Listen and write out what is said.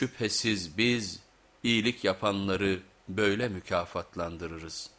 Şüphesiz biz iyilik yapanları böyle mükafatlandırırız.